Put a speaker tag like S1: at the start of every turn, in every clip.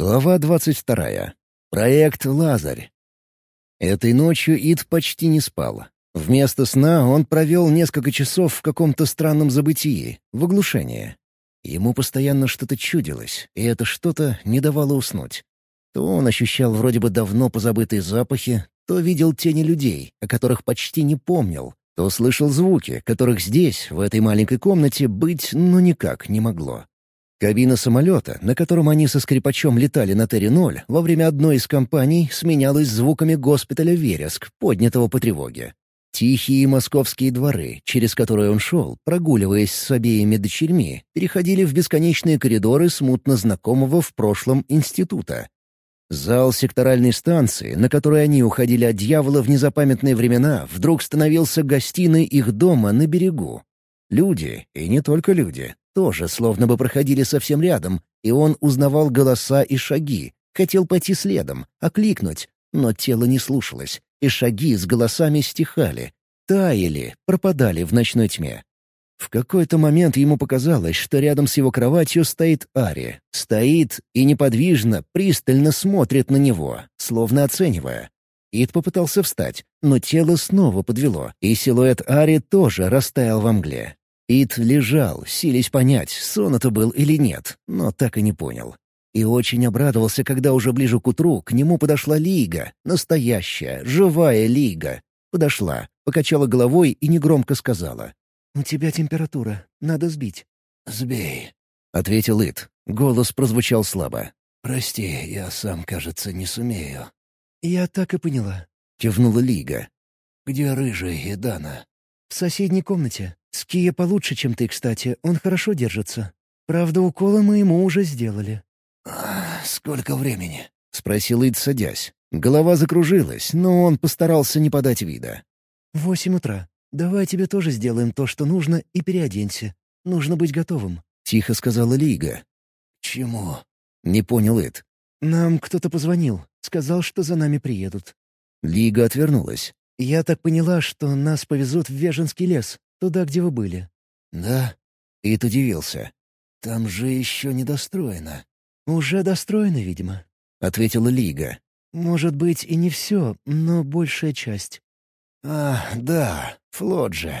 S1: Глава двадцать вторая. Проект «Лазарь». Этой ночью Ид почти не спал. Вместо сна он провел несколько часов в каком-то странном забытии, в оглушении. Ему постоянно что-то чудилось, и это что-то не давало уснуть. То он ощущал вроде бы давно позабытые запахи, то видел тени людей, о которых почти не помнил, то слышал звуки, которых здесь, в этой маленькой комнате, быть ну никак не могло. Кабина самолета, на котором они со скрипачом летали на Терри-0, во время одной из компаний сменялась звуками госпиталя «Вереск», поднятого по тревоге. Тихие московские дворы, через которые он шел, прогуливаясь с обеими дочерьми, переходили в бесконечные коридоры смутно знакомого в прошлом института. Зал секторальной станции, на которой они уходили от дьявола в незапамятные времена, вдруг становился гостиной их дома на берегу. Люди, и не только люди, тоже словно бы проходили совсем рядом, и он узнавал голоса и шаги, хотел пойти следом, окликнуть, но тело не слушалось, и шаги с голосами стихали, таяли, пропадали в ночной тьме. В какой-то момент ему показалось, что рядом с его кроватью стоит Ари. Стоит и неподвижно, пристально смотрит на него, словно оценивая. Ид попытался встать, но тело снова подвело, и силуэт Ари тоже растаял во мгле. Ит лежал, силясь понять, сон это был или нет, но так и не понял. И очень обрадовался, когда уже ближе к утру к нему подошла Лига, настоящая, живая Лига. Подошла, покачала головой и негромко сказала. «У тебя температура, надо сбить».
S2: «Сбей», —
S1: ответил Ит. Голос прозвучал слабо.
S2: «Прости, я сам, кажется, не сумею».
S1: «Я так и поняла», — кивнула Лига.
S2: «Где Рыжий и Дана?»
S1: «В соседней комнате. Ския получше, чем ты, кстати. Он хорошо держится. Правда, уколы мы ему уже сделали».
S2: «Сколько времени?»
S1: — спросил Ид, садясь. Голова закружилась, но он постарался не подать вида. «Восемь утра. Давай тебе тоже сделаем то, что нужно, и переоденься. Нужно быть готовым», — тихо сказала Лига.
S2: «Чему?»
S1: — не понял Ид. «Нам кто-то позвонил. Сказал, что за нами приедут». Лига отвернулась. «Я так поняла, что нас повезут в Веженский лес. Туда, где вы были».
S2: «Да?»
S1: Ит удивился.
S2: «Там же еще не достроено».
S1: «Уже достроено, видимо», — ответила Лига. «Может быть, и не все, но большая часть».
S2: «А, да, флот же».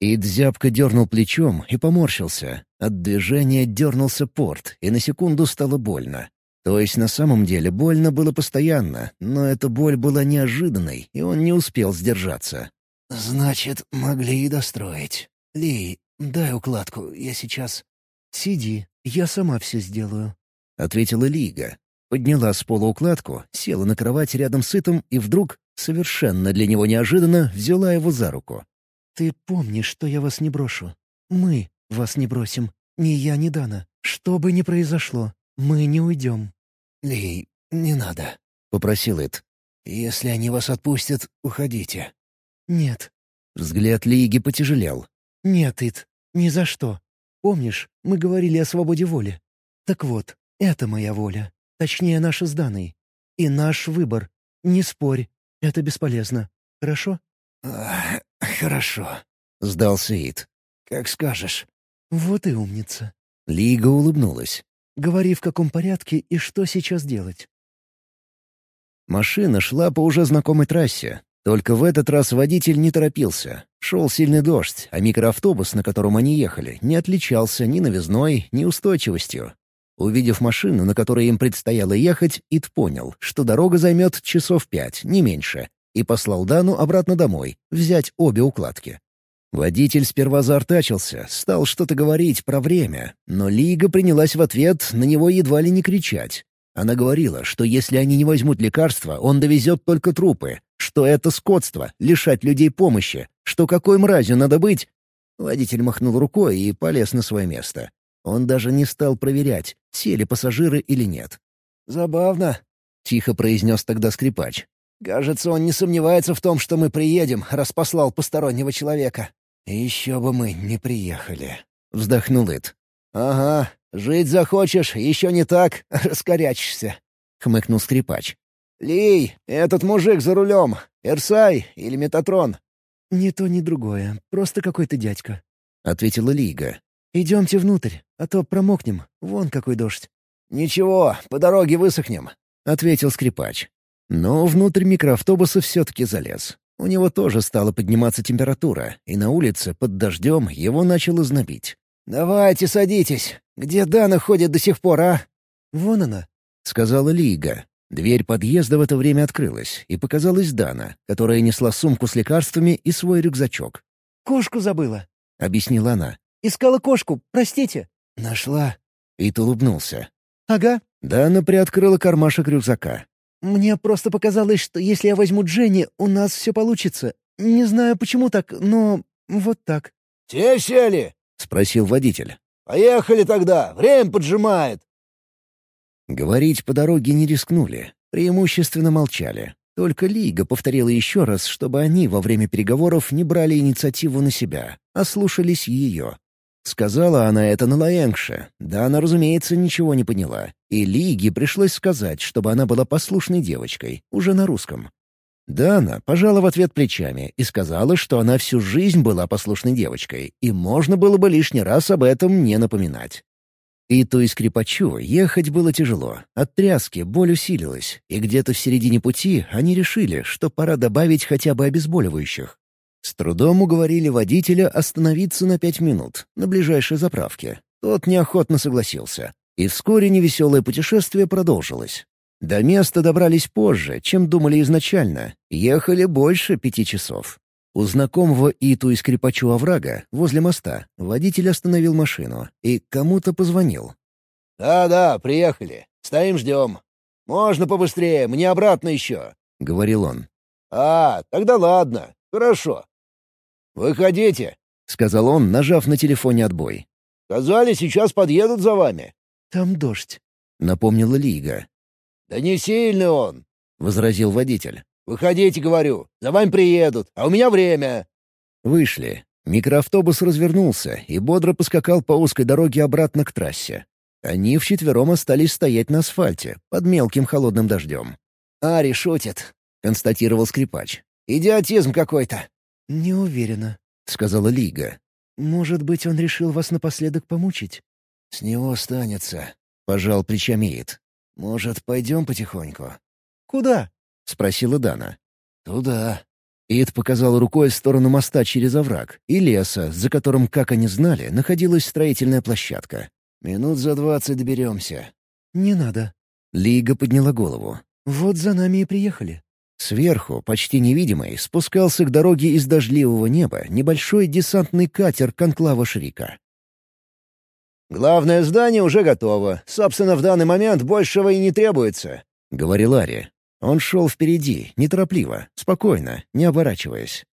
S1: Ид зябко дернул плечом и поморщился. От движения дернулся порт, и на секунду стало больно. То есть на самом деле больно было постоянно, но эта боль была неожиданной, и он не успел сдержаться.
S2: «Значит, могли и достроить. Ли, дай укладку, я сейчас...»
S1: «Сиди, я сама все сделаю», — ответила Лига. Подняла с пола укладку, села на кровать рядом с Итом и вдруг, совершенно для него неожиданно, взяла его за руку. «Ты помнишь, что я вас не брошу. Мы вас не бросим. Ни я, ни Дана. Что бы ни произошло, мы не уйдем».
S2: «Ли, не надо», — попросил Ит. «Если они вас отпустят, уходите.
S1: «Нет». Взгляд Лиги потяжелел. «Нет, Ит, ни за что. Помнишь, мы говорили о свободе воли? Так вот, это моя воля. Точнее, наша с Даной. И наш выбор. Не спорь, это бесполезно. Хорошо?»
S2: «Хорошо», — сдался Ит. «Как скажешь».
S1: «Вот и умница». Лига улыбнулась. «Говори, в каком порядке и что сейчас делать». Машина шла по уже знакомой трассе, только в этот раз водитель не торопился. Шел сильный дождь, а микроавтобус, на котором они ехали, не отличался ни новизной, ни устойчивостью. Увидев машину, на которой им предстояло ехать, Ид понял, что дорога займет часов пять, не меньше, и послал Дану обратно домой, взять обе укладки. Водитель сперва заортачился, стал что-то говорить про время, но Лига принялась в ответ на него едва ли не кричать. Она говорила, что если они не возьмут лекарства, он довезет только трупы, что это скотство — лишать людей помощи, что какой мразью надо быть. Водитель махнул рукой и полез на свое место. Он даже не стал проверять, сели пассажиры или нет.
S2: «Забавно», — тихо произнес тогда скрипач. «Кажется, он не сомневается в том, что мы приедем, раз послал постороннего человека». «Еще бы мы не приехали», — вздохнул Ит. «Ага, жить захочешь, еще не так, раскорячишься», — хмыкнул скрипач. «Лей, этот мужик за рулем. Эрсай или Метатрон?»
S1: «Ни то, ни другое. Просто какой-то дядька», — ответила Лига. «Идемте внутрь, а то промокнем. Вон какой дождь».
S2: «Ничего, по дороге высохнем», — ответил скрипач. Но внутрь микроавтобуса все-таки залез. У него тоже стала подниматься температура, и на улице, под дождем, его начало знобить. «Давайте садитесь. Где Дана ходит до сих пор, а?» «Вон она», — сказала Лига. Дверь подъезда в это время открылась, и показалась Дана, которая несла сумку с лекарствами и свой рюкзачок.
S3: «Кошку забыла», —
S2: объяснила она.
S3: «Искала кошку, простите».
S2: «Нашла». Ит улыбнулся.
S3: «Ага».
S2: Дана приоткрыла кармашек рюкзака.
S3: «Мне просто показалось, что если я возьму Дженни, у нас все получится. Не знаю, почему так, но вот так».
S2: «Те сели?» — спросил водитель. «Поехали тогда, время поджимает». Говорить по дороге не рискнули, преимущественно молчали. Только Лига повторила еще раз, чтобы они во время переговоров не брали инициативу на себя, а слушались ее. Сказала она это на Лаэнгше. Да, она, разумеется, ничего не поняла. И Лиге пришлось сказать, чтобы она была послушной девочкой, уже на русском. Дана пожала в ответ плечами и сказала, что она всю жизнь была послушной девочкой, и можно было бы лишний раз об этом не напоминать. И то и скрипачу ехать было тяжело, от тряски боль усилилась, и где-то в середине пути они решили, что пора добавить хотя бы обезболивающих. С трудом уговорили водителя остановиться на пять минут на ближайшей заправке. Тот неохотно согласился. И вскоре невеселое путешествие продолжилось. До места добрались позже, чем думали изначально. Ехали больше пяти часов. У знакомого Иту и скрипачу оврага, возле моста, водитель остановил машину и кому-то позвонил. «Да-да, приехали. Стоим ждем. Можно побыстрее, мне обратно еще», — говорил он. «А, тогда ладно. Хорошо. «Выходите», — сказал он, нажав на телефоне отбой. «Сказали, сейчас подъедут за вами».
S3: «Там дождь», —
S2: напомнила Лига. «Да не сильный он», — возразил водитель. «Выходите, говорю, за вами приедут, а у меня время». Вышли. Микроавтобус развернулся и бодро поскакал по узкой дороге обратно к трассе. Они вчетвером остались стоять на асфальте, под мелким холодным дождем. «Ари шутит», — констатировал скрипач. «Идиотизм какой-то».
S3: «Не уверена», — сказала Лига. «Может быть, он решил вас напоследок помучить?»
S2: «С него останется», — пожал плечами Ид. «Может, пойдем потихоньку?»
S3: «Куда?»
S2: — спросила Дана. «Туда». Ид показал рукой в сторону моста через овраг и леса, за которым, как они знали, находилась строительная площадка. «Минут за двадцать доберемся».
S3: «Не надо».
S2: Лига подняла голову.
S3: «Вот за нами и приехали».
S2: Сверху, почти невидимый, спускался к дороге из дождливого неба небольшой десантный катер конклава Шрика. «Главное здание уже готово. Собственно, в данный момент большего и не требуется», — говорил Ари. Он шел впереди, неторопливо, спокойно, не оборачиваясь.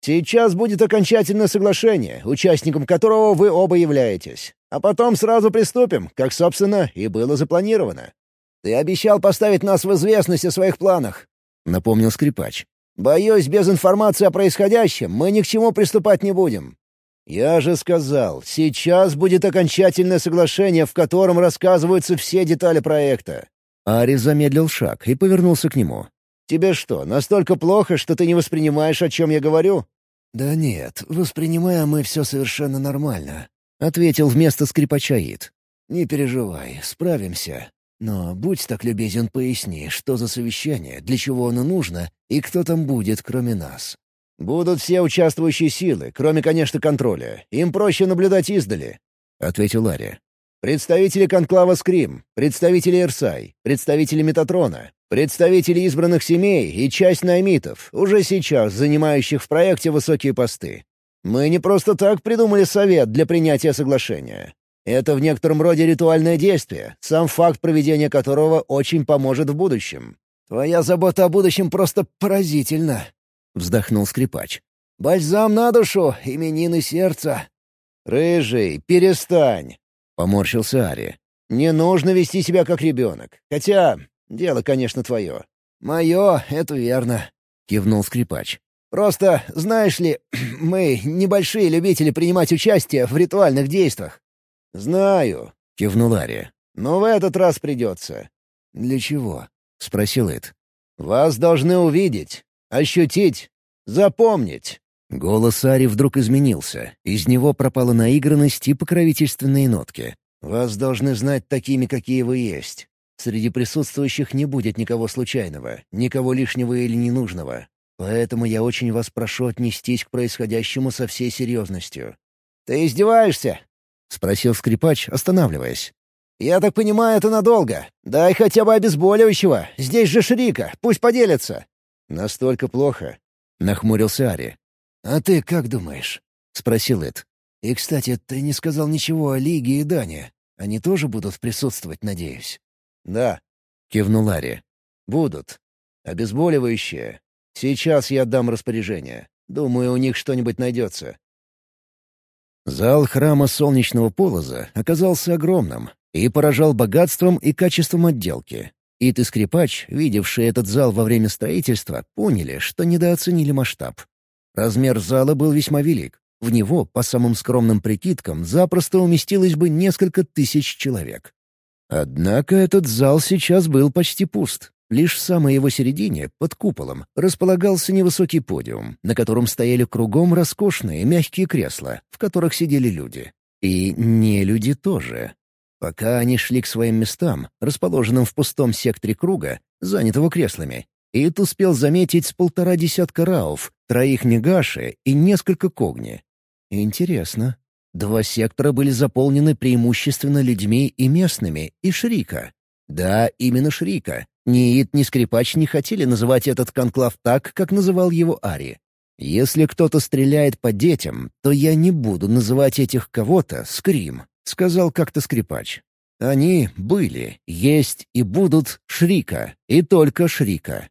S2: «Сейчас будет окончательное соглашение, участником которого вы оба являетесь. А потом сразу приступим, как, собственно, и было запланировано. Ты обещал поставить нас в известность о своих планах напомнил скрипач. «Боюсь, без информации о происходящем мы ни к чему приступать не будем. Я же сказал, сейчас будет окончательное соглашение, в котором рассказываются все детали проекта». Ари замедлил шаг и повернулся к нему. «Тебе что, настолько плохо, что ты не воспринимаешь, о чем я говорю?» «Да нет, воспринимаем мы все совершенно нормально», — ответил вместо скрипача Ид. «Не переживай, справимся. Но будь так любезен, поясни, что за совещание, для чего оно нужно и кто там будет, кроме нас. «Будут все участвующие силы, кроме, конечно, контроля. Им проще наблюдать издали», — ответил Ларри. «Представители конклава Скрим, представители Ирсай, представители Метатрона, представители избранных семей и часть наймитов, уже сейчас занимающих в проекте высокие посты. Мы не просто так придумали совет для принятия соглашения. Это в некотором роде ритуальное действие, сам факт проведения которого очень поможет в будущем. «Твоя забота о будущем просто поразительна», — вздохнул скрипач. «Бальзам на душу, именины сердца». «Рыжий, перестань», — поморщился Ари. «Не нужно вести себя как ребенок. Хотя, дело, конечно, твое». «Мое, это верно», — кивнул скрипач. «Просто, знаешь ли, мы небольшие любители принимать участие в ритуальных действиях. «Знаю», — кивнул Ари. «Но в этот раз придется». «Для чего?» — спросил Эд. «Вас должны увидеть, ощутить, запомнить». Голос Ари вдруг изменился. Из него пропала наигранность и покровительственные нотки.
S1: Вас должны знать такими, какие вы есть. Среди присутствующих не будет никого случайного, никого лишнего или ненужного. Поэтому я очень вас прошу отнестись к происходящему со всей серьезностью».
S2: «Ты издеваешься?»
S1: — спросил скрипач, останавливаясь.
S2: «Я так понимаю, это надолго. Дай хотя бы обезболивающего. Здесь же Шрика, пусть поделится».
S1: «Настолько плохо?» — нахмурился Ари. «А ты как думаешь?» — спросил Эд. «И, кстати, ты не сказал ничего о Лиге и Дане. Они тоже будут присутствовать, надеюсь?» «Да», — кивнул Ари. «Будут. Обезболивающее. Сейчас я отдам распоряжение. Думаю, у них что-нибудь найдется». Зал храма Солнечного Полоза оказался огромным и поражал богатством и качеством отделки. Ит и скрипач, видевшие этот зал во время строительства, поняли, что недооценили масштаб. Размер зала был весьма велик. В него, по самым скромным прикидкам, запросто уместилось бы несколько тысяч человек. Однако этот зал сейчас был почти пуст. Лишь в самой его середине, под куполом, располагался невысокий подиум, на котором стояли кругом роскошные мягкие кресла, в которых сидели люди. И не люди тоже. Пока они шли к своим местам, расположенным в пустом секторе круга, занятого креслами, Ит успел заметить с полтора десятка рауф, троих негаши и несколько когни. Интересно, Два сектора были заполнены преимущественно людьми и местными, и Шрика. Да, именно Шрика. Ни Ит, ни Скрипач не хотели называть этот конклав так, как называл его Ари. «Если кто-то стреляет по детям, то я не буду называть этих кого-то Скрим», — сказал как-то Скрипач. Они были, есть и будут Шрика, и только Шрика.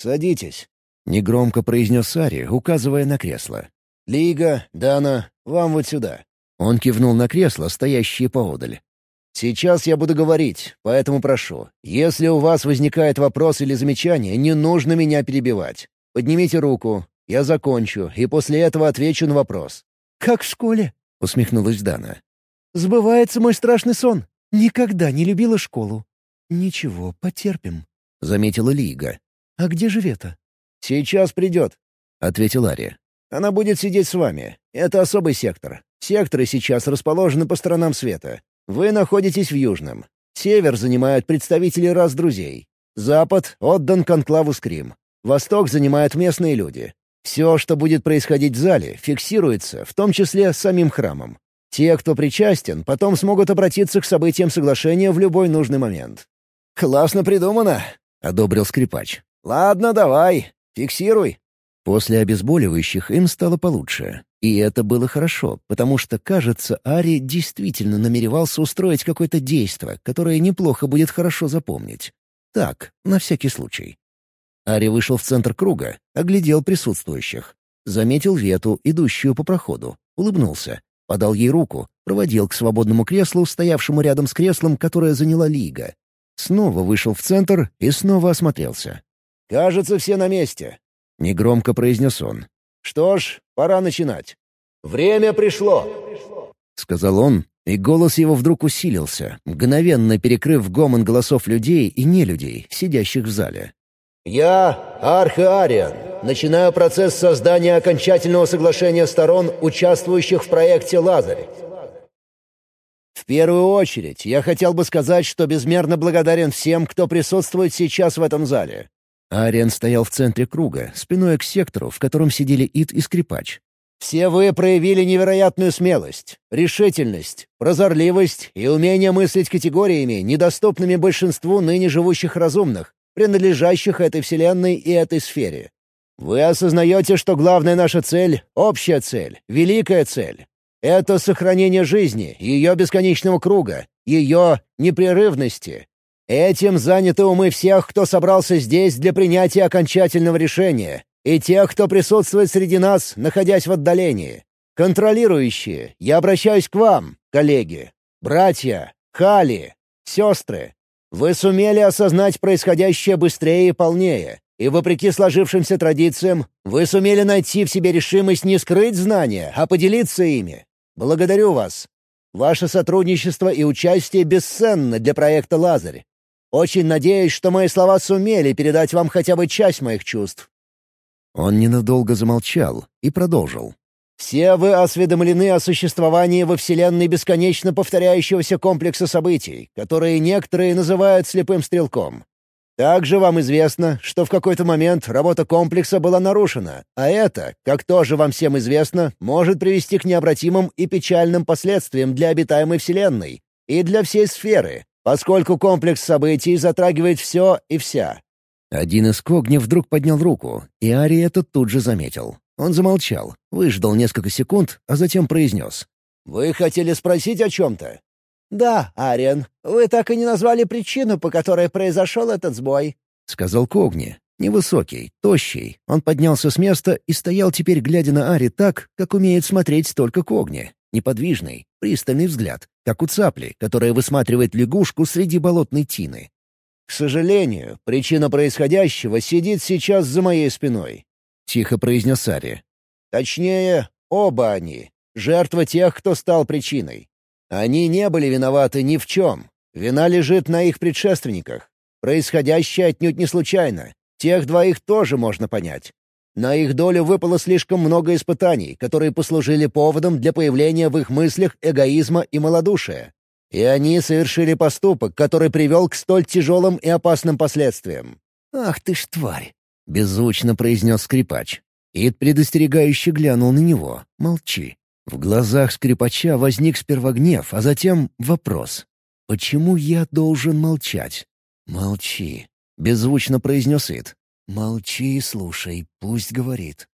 S1: «Садитесь», — негромко произнес Ари, указывая на кресло. «Лига, Дана, вам вот сюда». Он кивнул на кресло, стоящее поодаль. «Сейчас я буду говорить, поэтому прошу, если у вас возникает вопрос или замечание, не нужно меня перебивать. Поднимите руку, я закончу, и после этого отвечу на вопрос».
S3: «Как в школе?» — усмехнулась Дана.
S2: «Сбывается мой страшный сон.
S3: Никогда не любила школу». «Ничего, потерпим», — заметила Лига. «А где же Вета?»
S1: «Сейчас придет», — ответил Ари. «Она будет сидеть с вами. Это особый сектор. Секторы сейчас расположены по сторонам света. Вы находитесь в Южном. Север занимают представители раз друзей. Запад отдан конклаву Скрим. Восток занимают местные люди. Все, что будет происходить в зале, фиксируется, в том числе самим храмом. Те, кто причастен, потом смогут обратиться к событиям соглашения в любой нужный момент.
S2: «Классно придумано», — одобрил скрипач. «Ладно, давай, фиксируй».
S1: После обезболивающих им стало получше. И это было хорошо, потому что, кажется, Ари действительно намеревался устроить какое-то действо, которое неплохо будет хорошо запомнить. Так, на всякий случай. Ари вышел в центр круга, оглядел присутствующих. Заметил Вету, идущую по проходу, улыбнулся, подал ей руку, проводил к свободному креслу, стоявшему рядом с креслом, которое заняла Лига. Снова вышел в центр и снова осмотрелся.
S2: «Кажется, все на месте», —
S1: негромко произнес он.
S2: «Что ж, пора начинать». «Время пришло!»
S1: — сказал он, и голос его вдруг усилился, мгновенно перекрыв гомон голосов людей и нелюдей, сидящих в зале.
S2: «Я, Археариан, начинаю процесс создания окончательного соглашения сторон, участвующих в проекте «Лазарь». В первую очередь, я хотел бы сказать, что безмерно благодарен всем, кто присутствует сейчас в этом зале.
S1: Ариан стоял в центре круга, спиной к сектору, в котором сидели Ит и Скрипач.
S2: «Все вы проявили невероятную смелость, решительность, прозорливость и умение мыслить категориями, недоступными большинству ныне живущих разумных, принадлежащих этой вселенной и этой сфере. Вы осознаете, что главная наша цель — общая цель, великая цель. Это сохранение жизни, ее бесконечного круга, ее непрерывности, Этим заняты умы всех, кто собрался здесь для принятия окончательного решения, и тех, кто присутствует среди нас, находясь в отдалении. Контролирующие, я обращаюсь к вам, коллеги, братья, хали, сестры. Вы сумели осознать происходящее быстрее и полнее, и, вопреки сложившимся традициям, вы сумели найти в себе решимость не скрыть знания, а поделиться ими. Благодарю вас. Ваше сотрудничество и участие бесценно для проекта «Лазарь». Очень надеюсь, что мои слова сумели передать вам хотя бы часть моих чувств».
S1: Он ненадолго замолчал и продолжил.
S2: Все вы осведомлены о существовании во Вселенной бесконечно повторяющегося комплекса событий, которые некоторые называют слепым стрелком. Также вам известно, что в какой-то момент работа комплекса была нарушена, а это, как тоже вам всем известно, может привести к необратимым и печальным последствиям для обитаемой Вселенной и для всей сферы, поскольку комплекс событий затрагивает все и вся.
S1: Один из когни вдруг поднял руку, и Ари это тут же заметил. Он замолчал, выждал несколько секунд, а затем произнес.
S2: «Вы хотели спросить о чем-то?» «Да, Ариен, вы так и не назвали причину, по которой произошел этот сбой», —
S1: сказал Когни. Невысокий, тощий. Он поднялся с места и стоял теперь, глядя на Ари так, как умеет смотреть только Когни. Неподвижный, пристальный взгляд, как у цапли, которая высматривает лягушку среди болотной тины.
S2: «К сожалению, причина происходящего сидит сейчас за моей спиной
S1: тихо произнес Ари.
S2: «Точнее, оба они. Жертва тех, кто стал причиной. Они не были виноваты ни в чем. Вина лежит на их предшественниках. Происходящее отнюдь не случайно. Тех двоих тоже можно понять. На их долю выпало слишком много испытаний, которые послужили поводом для появления в их мыслях эгоизма и малодушия. И они совершили поступок, который привел к столь тяжелым и опасным последствиям.
S1: «Ах ты ж тварь!» — беззвучно произнес скрипач. Ид предостерегающе глянул на него. «Молчи». В глазах скрипача возник сперва гнев, а затем вопрос. «Почему я должен молчать?» «Молчи», — беззвучно произнес Ид. «Молчи и слушай, пусть говорит».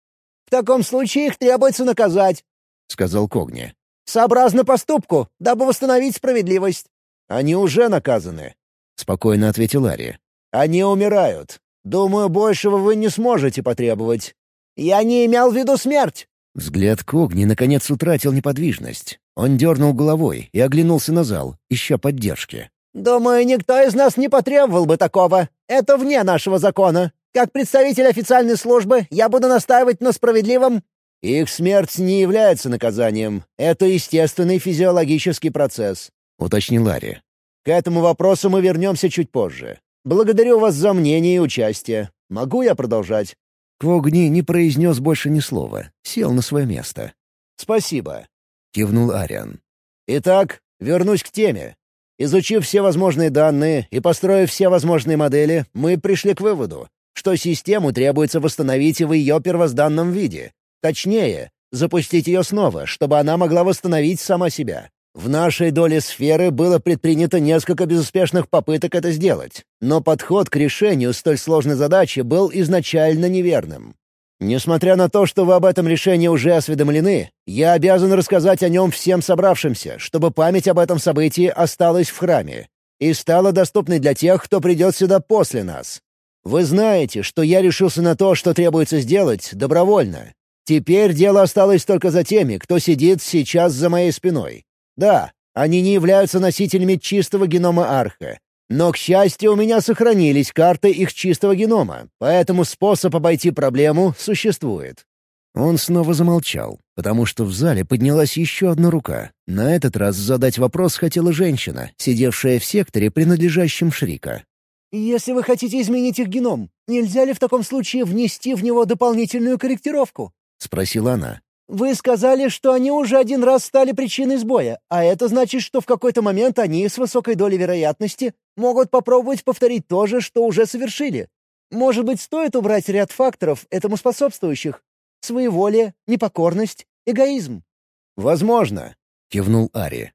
S2: «В таком случае их требуется наказать», — сказал Когни. «Сообразно поступку, дабы восстановить справедливость». «Они уже наказаны», — спокойно ответил Ари. «Они умирают. Думаю, большего вы не сможете потребовать. Я не имел в виду смерть!»
S1: Взгляд Когни наконец утратил неподвижность. Он дернул головой и оглянулся на зал, ища поддержки.
S2: «Думаю, никто из нас не потребовал бы такого. Это вне нашего закона. Как представитель официальной службы я буду настаивать на справедливом...» «Их смерть не является наказанием. Это естественный физиологический процесс», — уточнил Ларри. «К этому вопросу мы вернемся чуть позже. Благодарю вас за мнение и участие. Могу я продолжать?»
S1: Квогни не произнес больше ни слова, сел на свое место.
S2: «Спасибо», —
S1: кивнул Ариан.
S2: «Итак, вернусь к теме. Изучив все возможные данные и построив все возможные модели, мы пришли к выводу, что систему требуется восстановить в ее первозданном виде. Точнее, запустить ее снова, чтобы она могла восстановить сама себя. В нашей доле сферы было предпринято несколько безуспешных попыток это сделать, но подход к решению столь сложной задачи был изначально неверным. Несмотря на то, что вы об этом решении уже осведомлены, я обязан рассказать о нем всем собравшимся, чтобы память об этом событии осталась в храме и стала доступной для тех, кто придет сюда после нас. Вы знаете, что я решился на то, что требуется сделать, добровольно. Теперь дело осталось только за теми, кто сидит сейчас за моей спиной. Да, они не являются носителями чистого генома арха. Но, к счастью, у меня сохранились карты их чистого генома, поэтому способ обойти проблему существует.
S1: Он снова замолчал, потому что в зале поднялась еще одна рука. На этот раз задать вопрос хотела женщина, сидевшая в секторе, принадлежащем Шрика.
S3: «Если вы хотите изменить их геном, нельзя ли в таком случае внести в него дополнительную корректировку?»
S1: — спросила она.
S3: Вы сказали, что они уже один раз стали причиной сбоя, а это значит, что в какой-то момент они с высокой долей вероятности могут попробовать повторить то же, что уже совершили. Может быть, стоит убрать ряд факторов, этому способствующих? Своеволие, непокорность, эгоизм.
S2: «Возможно», — кивнул Ари.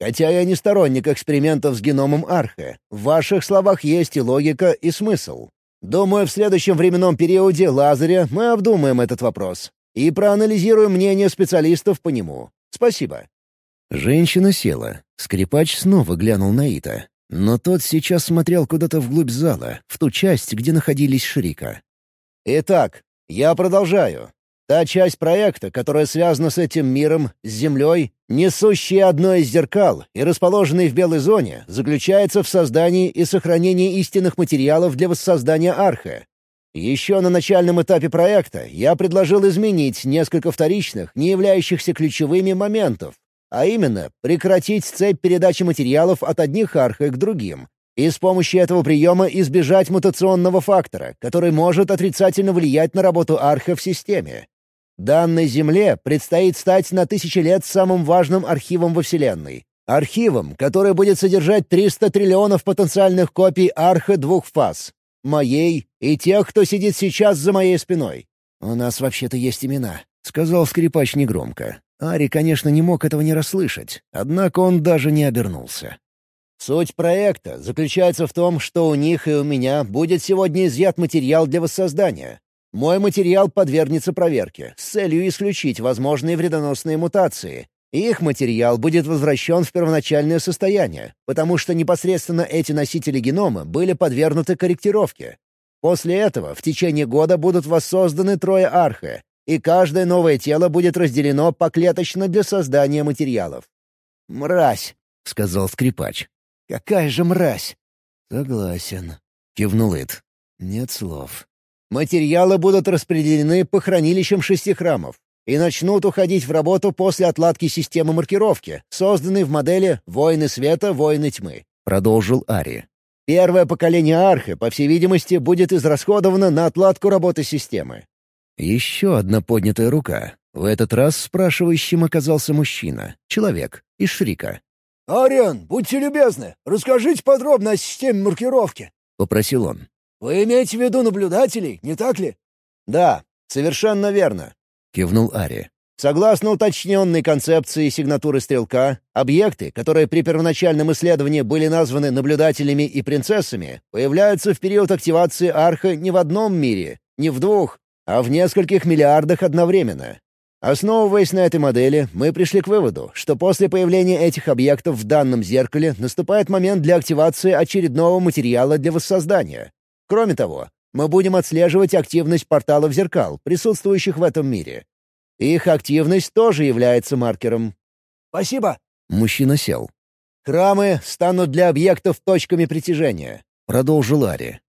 S2: «Хотя я не сторонник экспериментов с геномом Арха, в ваших словах есть и логика, и смысл. Думаю, в следующем временном периоде Лазаря мы обдумаем этот вопрос и проанализирую мнение специалистов по нему. Спасибо».
S1: Женщина села. Скрипач снова глянул на Ита. Но тот сейчас смотрел куда-то вглубь зала, в ту часть, где находились Шрика.
S2: «Итак, я продолжаю. Та часть проекта, которая связана с этим миром, с Землей, несущая одно из зеркал и расположенной в белой зоне, заключается в создании и сохранении истинных материалов для воссоздания Арха, еще на начальном этапе проекта я предложил изменить несколько вторичных, не являющихся ключевыми моментов, а именно прекратить цепь передачи материалов от одних архов к другим, и с помощью этого приема избежать мутационного фактора, который может отрицательно влиять на работу арха в системе.
S3: Данной Земле предстоит стать на тысячи лет самым важным архивом во Вселенной. Архивом, который будет содержать 300 триллионов потенциальных копий арха двух фаз. Моей и тех, кто сидит сейчас за моей спиной.
S1: «У нас вообще-то есть имена», — сказал скрипач негромко. Ари, конечно, не мог этого не расслышать, однако он даже не обернулся.
S3: Суть проекта заключается в том, что у них и у меня будет сегодня изъят материал для воссоздания. Мой материал подвергнется проверке с целью исключить возможные вредоносные мутации. Их материал будет возвращен в первоначальное состояние, потому что непосредственно эти носители генома были подвергнуты корректировке. После этого в течение года будут воссозданы трое архе, и каждое новое тело будет разделено поклеточно для создания материалов.
S1: «Мразь!» — сказал скрипач.
S3: «Какая же мразь!»
S1: «Согласен», — кивнул Ит. «Нет слов».
S3: «Материалы будут распределены по хранилищам шести храмов и начнут уходить в работу после отладки системы маркировки, созданной в модели «Воины света, воины тьмы», — продолжил Ари. «Первое поколение Архи, по всей видимости, будет израсходовано на отладку работы системы.
S1: Еще одна поднятая рука. В этот раз спрашивающим оказался мужчина, человек, из Шрика.
S2: «Ариан, будьте любезны, расскажите подробно о системе маркировки», — попросил он. «Вы имеете в виду наблюдателей, не так ли?»
S3: «Да, совершенно верно», — кивнул Ари. Согласно уточненной концепции сигнатуры стрелка, объекты, которые при первоначальном исследовании были названы наблюдателями и принцессами, появляются в период активации арха не в одном мире, не в двух, а в нескольких миллиардах одновременно. Основываясь на этой модели, мы пришли к выводу, что после появления этих объектов в данном зеркале наступает момент для активации очередного материала для воссоздания. Кроме того, мы будем отслеживать активность порталов зеркал, присутствующих в этом мире. Их активность тоже является маркером.
S2: «Спасибо!»
S1: Мужчина сел.
S3: «Храмы станут для объектов точками притяжения», —
S1: продолжил Ари.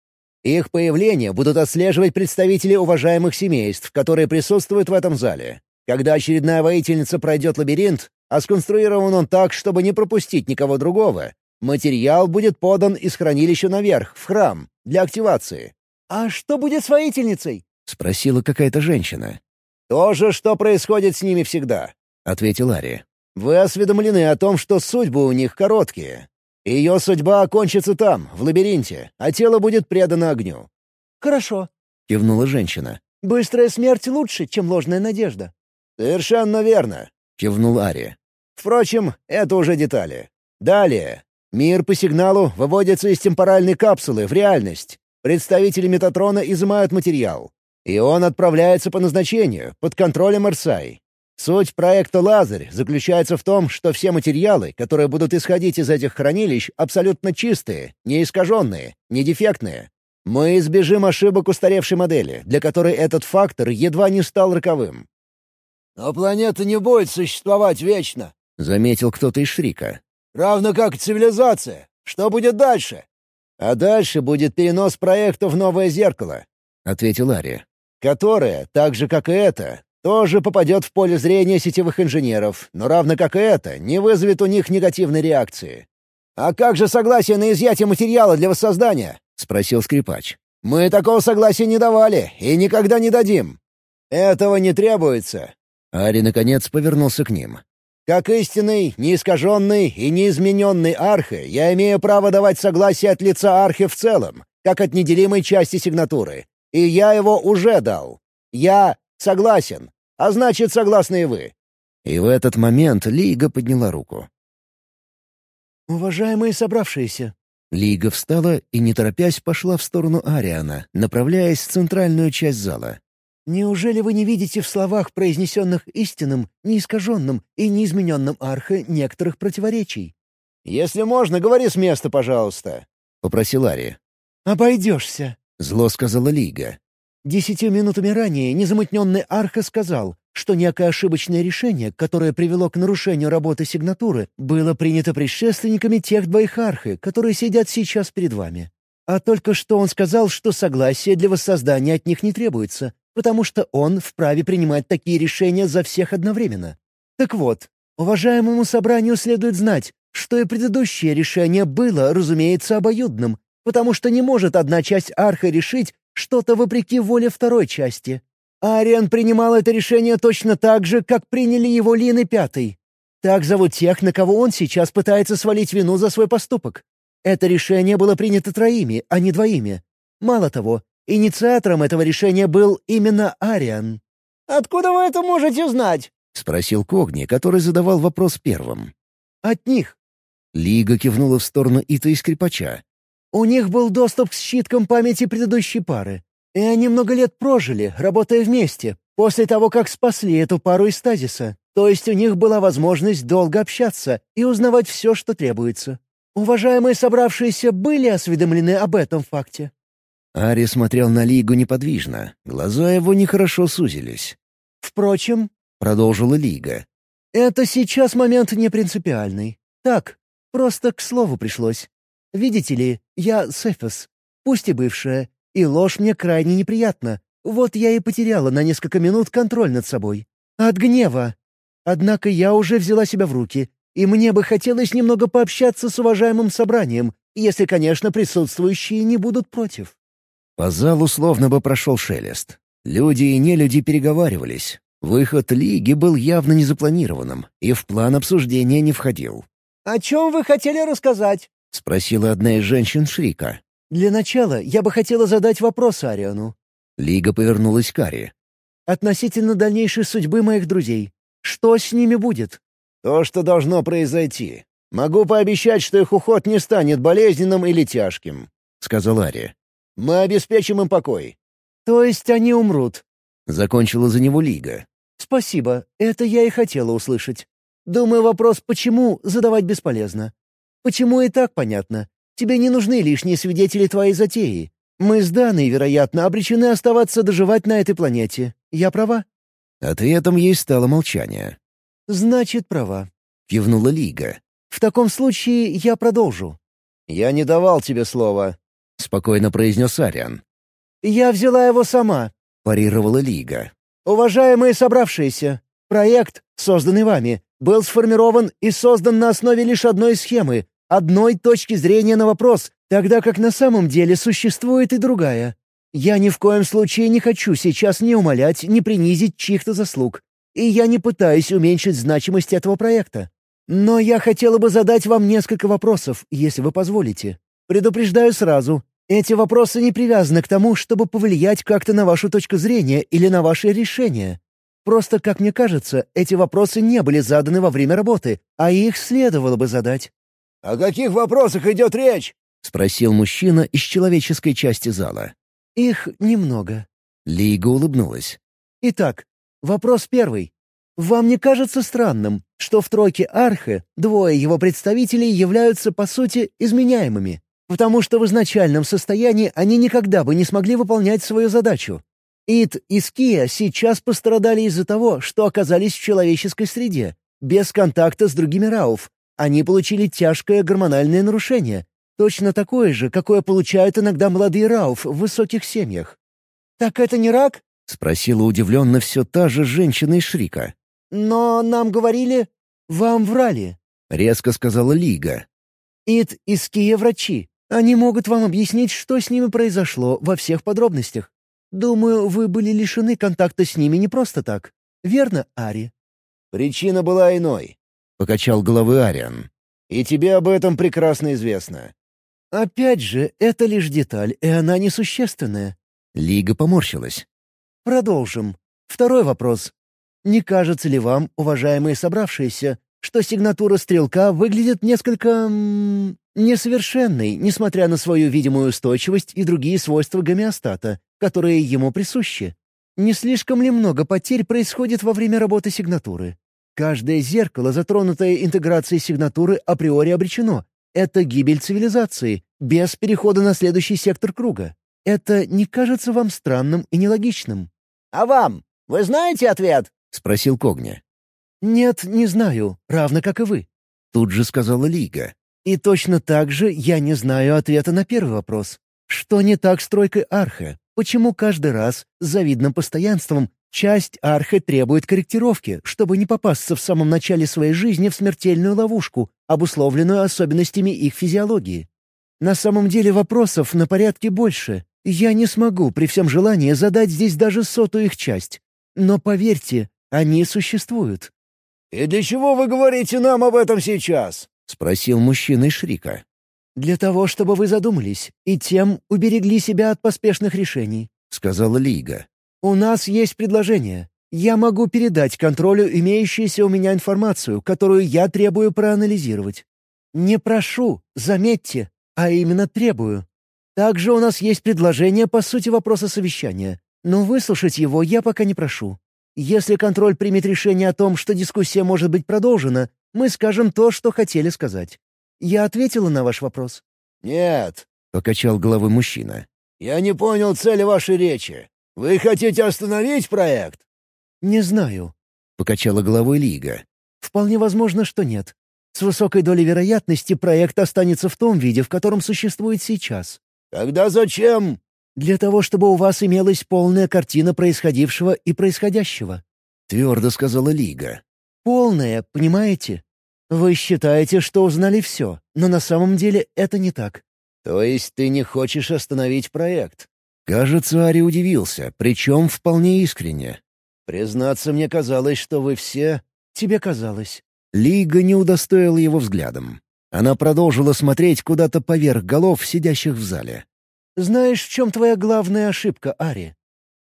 S3: Их появление будут отслеживать представители уважаемых семейств, которые присутствуют в этом зале. Когда очередная воительница пройдет лабиринт, а сконструирован он так, чтобы не пропустить никого другого, материал будет подан из хранилища наверх, в храм, для активации.
S2: «А что будет с воительницей?»
S1: — спросила какая-то женщина.
S3: «То же, что происходит с ними всегда», — ответил Ари. «Вы осведомлены о том, что судьбы у них короткие. Ее судьба окончится там, в лабиринте, а тело будет предано огню».
S2: «Хорошо», —
S1: кивнула женщина.
S2: «Быстрая смерть лучше, чем ложная надежда».
S3: «Совершенно верно», — кивнул Ари. «Впрочем, это уже детали. Далее. Мир по сигналу выводится из темпоральной капсулы в реальность. Представители Метатрона изымают материал. И он отправляется по назначению, под контролем Эрсай. Суть проекта «Лазарь» заключается в том, что все материалы, которые будут исходить из этих хранилищ, абсолютно чистые, не искаженные, не дефектные. Мы избежим ошибок устаревшей модели, для которой этот фактор едва не стал роковым.
S2: «Но планета не будет существовать вечно», —
S1: заметил кто-то из Шрика.
S2: «Равно как цивилизация. Что будет дальше?»
S3: «А дальше будет перенос проекта в новое зеркало», — ответил Ари. «Которое, так же как и это, тоже попадет в поле зрения сетевых инженеров, но равно как и это, не вызовет у них негативной реакции. «А как же согласие на изъятие материала для воссоздания?» — спросил скрипач. «Мы такого согласия не давали и никогда не дадим. Этого не требуется».
S1: Ари, наконец, повернулся к ним.
S3: «Как истинный, неискаженный и неизмененный архе, я имею право давать согласие от лица архи в целом, как от неделимой части сигнатуры. И я его уже дал. Я Согласен. А значит, согласны и вы».
S1: И в этот момент Лига подняла руку.
S2: «Уважаемые собравшиеся».
S1: Лига встала и, не торопясь, пошла в сторону Ариана, направляясь в центральную часть зала.
S2: «Неужели вы не видите в словах, произнесенных истинным, неискаженным и неизмененным архе, некоторых противоречий?»
S3: «Если можно, говори с места, пожалуйста», — попросил Ари.
S2: «Обойдешься», —
S1: зло сказала Лига.
S2: Десятью минутами ранее незамутненный Арха сказал, что некое ошибочное решение, которое привело к нарушению работы сигнатуры, было принято предшественниками тех двоих Архи, которые сидят сейчас перед вами. А только что он сказал, что согласие для воссоздания от них не требуется, потому что он вправе принимать такие решения за всех одновременно. Так вот, уважаемому собранию следует знать, что и предыдущее решение было, разумеется, обоюдным, потому что не может одна часть Арха решить, что-то вопреки воле второй части.
S3: Ариан принимал это решение точно так же, как приняли его Лин и Пятый. Так зовут тех, на кого он сейчас пытается свалить вину за свой поступок. Это решение было принято троими, а не двоими. Мало того, инициатором этого решения был именно Ариан.
S2: «Откуда вы это можете знать?»
S1: — спросил Когни, который задавал вопрос первым.
S3: «От них».
S1: Лига кивнула в сторону Ита и Скрипача.
S3: «У них был доступ к щиткам памяти предыдущей пары. И они много лет прожили, работая вместе, после того, как спасли эту пару из стазиса. То есть у них была возможность долго общаться и узнавать все, что требуется. Уважаемые собравшиеся были осведомлены об этом факте».
S1: Ари смотрел на Лигу неподвижно. Глаза его нехорошо сузились.
S3: «Впрочем», —
S1: продолжила Лига, —
S3: «это сейчас момент не принципиальный. Так, просто к слову пришлось. Видите ли, я Сефис, пусть и бывшая, и ложь мне крайне неприятна. Вот я и потеряла на несколько минут контроль над собой. От гнева. Однако я уже взяла себя в руки, и мне бы хотелось немного пообщаться с уважаемым собранием, если, конечно, присутствующие не будут против».
S1: По залу словно бы прошел шелест. Люди и нелюди переговаривались. Выход Лиги был явно незапланированным и в план обсуждения не входил.
S2: «О чем вы хотели рассказать?»
S1: — спросила одна из женщин Шрика.
S3: «Для начала я бы хотела задать вопрос Ариану».
S1: Лига повернулась к Ари.
S3: «Относительно дальнейшей судьбы моих друзей. Что с ними будет?»
S2: «То, что должно произойти. Могу пообещать, что их уход не станет болезненным или тяжким», — сказал Ари. «Мы обеспечим им покой».
S3: «То есть они умрут?»
S1: — закончила за него Лига.
S3: «Спасибо, это я и хотела услышать. Думаю, вопрос «почему» задавать бесполезно. Почему и так понятно. Тебе не нужны лишние свидетели твоей затеи. Мы с Даной, вероятно, обречены оставаться доживать на этой планете. Я права?»
S1: Ответом ей стало молчание.
S3: «Значит, права», —
S1: кивнула Лига.
S3: «В таком случае я продолжу».
S2: «Я не давал тебе слова», —
S1: спокойно произнес Ариан.
S3: «Я взяла его сама», —
S1: парировала Лига.
S3: «Уважаемые собравшиеся, проект, созданный вами, был сформирован и создан на основе лишь одной схемы, одной точки зрения на вопрос, тогда как на самом деле существует и другая. Я ни в коем случае не хочу сейчас ни умолять, ни принизить чьих-то заслуг. И я не пытаюсь уменьшить значимость этого проекта. Но я хотела бы задать вам несколько вопросов, если вы позволите. Предупреждаю сразу, эти вопросы не привязаны к тому, чтобы повлиять как-то на вашу точку зрения или на ваши решения. Просто, как мне кажется, эти вопросы не были заданы во время работы, а их следовало бы задать.
S2: «О каких вопросах идет речь?»
S1: — спросил мужчина из человеческой части зала.
S3: «Их немного».
S1: Лига улыбнулась.
S3: «Итак, вопрос первый. Вам не кажется странным, что в тройке Архе двое его представителей являются, по сути, изменяемыми? Потому что в изначальном состоянии они никогда бы не смогли выполнять свою задачу. Ид и Ския сейчас пострадали из-за того, что оказались в человеческой среде, без контакта с другими Рауф. Они получили тяжкое гормональное нарушение, точно такое же, какое получают иногда молодые Рауф в высоких семьях. «Так это не рак?»
S1: — спросила удивленно все та же женщина из Шрика.
S3: «Но нам говорили...» «Вам врали», —
S1: резко сказала Лига.
S3: «Ид и Ския врачи. Они могут вам объяснить, что с ними произошло во всех подробностях. Думаю, вы были лишены контакта с ними не просто так. Верно, Ари?»
S2: «Причина была иной», — покачал головой Ариан. «И тебе об этом прекрасно известно».
S3: «Опять же, это лишь деталь, и она несущественная».
S1: Лига поморщилась.
S3: «Продолжим. Второй вопрос. Не кажется ли вам, уважаемые собравшиеся, что сигнатура стрелка выглядит несколько... М -м, несовершенной, несмотря на свою видимую устойчивость и другие свойства гомеостата, которые ему присущи? Не слишком ли много потерь происходит во время работы сигнатуры? Каждое зеркало, затронутое интеграцией сигнатуры, априори обречено. Это гибель цивилизации, без перехода на следующий сектор круга. Это не кажется вам странным и нелогичным?
S2: «А вам? Вы знаете ответ?»
S1: — спросил Когня.
S3: «Нет, не знаю, равно как и вы», —
S1: тут же сказала Лига.
S3: «И точно так же я не знаю ответа на первый вопрос. Что не так с тройкой Арха? Почему каждый раз, с завидным постоянством, часть Архи требует корректировки, чтобы не попасться в самом начале своей жизни в смертельную ловушку, обусловленную особенностями их физиологии? На самом деле вопросов на порядке больше, Я не смогу при всем желании задать здесь даже сотую их часть. Но поверьте, они существуют».
S2: «И для чего вы говорите нам об этом сейчас?»
S1: — спросил мужчина из Шрика.
S3: «Для того, чтобы вы задумались и тем уберегли себя от поспешных решений», —
S1: сказала Лига.
S3: «У нас есть предложение. Я могу передать контролю имеющуюся у меня информацию, которую я требую проанализировать. Не прошу, заметьте, а именно требую. Также у нас есть предложение по сути вопроса совещания, но выслушать его я пока не прошу. Если контроль примет решение о том, что дискуссия может быть продолжена, мы скажем то, что хотели сказать. Я ответила на ваш вопрос?»
S2: «Нет», —
S1: покачал головой мужчина.
S2: «Я не понял цели вашей речи. Вы хотите остановить проект?»
S3: «Не знаю», — покачала головой Лига. «Вполне возможно, что нет. С высокой долей вероятности проект останется в том виде, в котором существует сейчас».
S2: «Тогда зачем?»
S3: «Для того, чтобы у вас имелась полная картина происходившего и происходящего», —
S1: твердо сказала Лига.
S3: «Полная, понимаете? Вы считаете, что узнали все, но на самом деле это не так».
S2: «То есть ты не хочешь остановить проект?»
S1: Кажется, Ари удивился, причем вполне искренне.
S2: «Признаться, мне казалось, что вы все...»
S3: «Тебе казалось».
S1: Лига не удостоила его взглядом. Она продолжила смотреть куда-то поверх голов сидящих в зале.
S3: «Знаешь, в чем твоя главная ошибка, Ари?»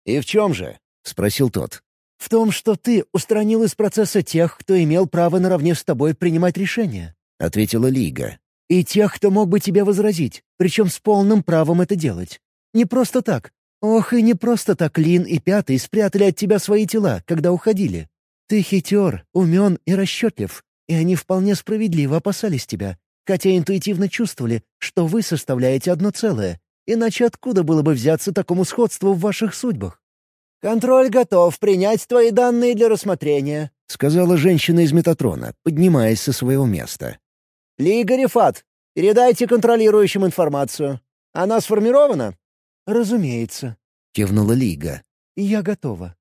S2: «И в чем же?»
S1: — спросил тот.
S3: «В том, что ты устранил из процесса тех, кто имел право наравне с тобой принимать решения», —
S1: ответила Лига.
S3: «И тех, кто мог бы тебе возразить, причем с полным правом это делать. Не просто так. Ох, и не просто так Лин и Пятый спрятали от тебя свои тела, когда уходили. Ты хитер, умен и расчетлив, и они вполне справедливо опасались тебя, хотя интуитивно чувствовали, что вы составляете одно целое, иначе откуда было бы взяться такому сходству в ваших судьбах? «Контроль готов принять твои данные для рассмотрения», —
S1: сказала женщина из Метатрона, поднимаясь со своего места.
S3: «Лига Рефат, передайте контролирующим информацию. Она сформирована?» «Разумеется», —
S1: кивнула Лига.
S3: «Я готова».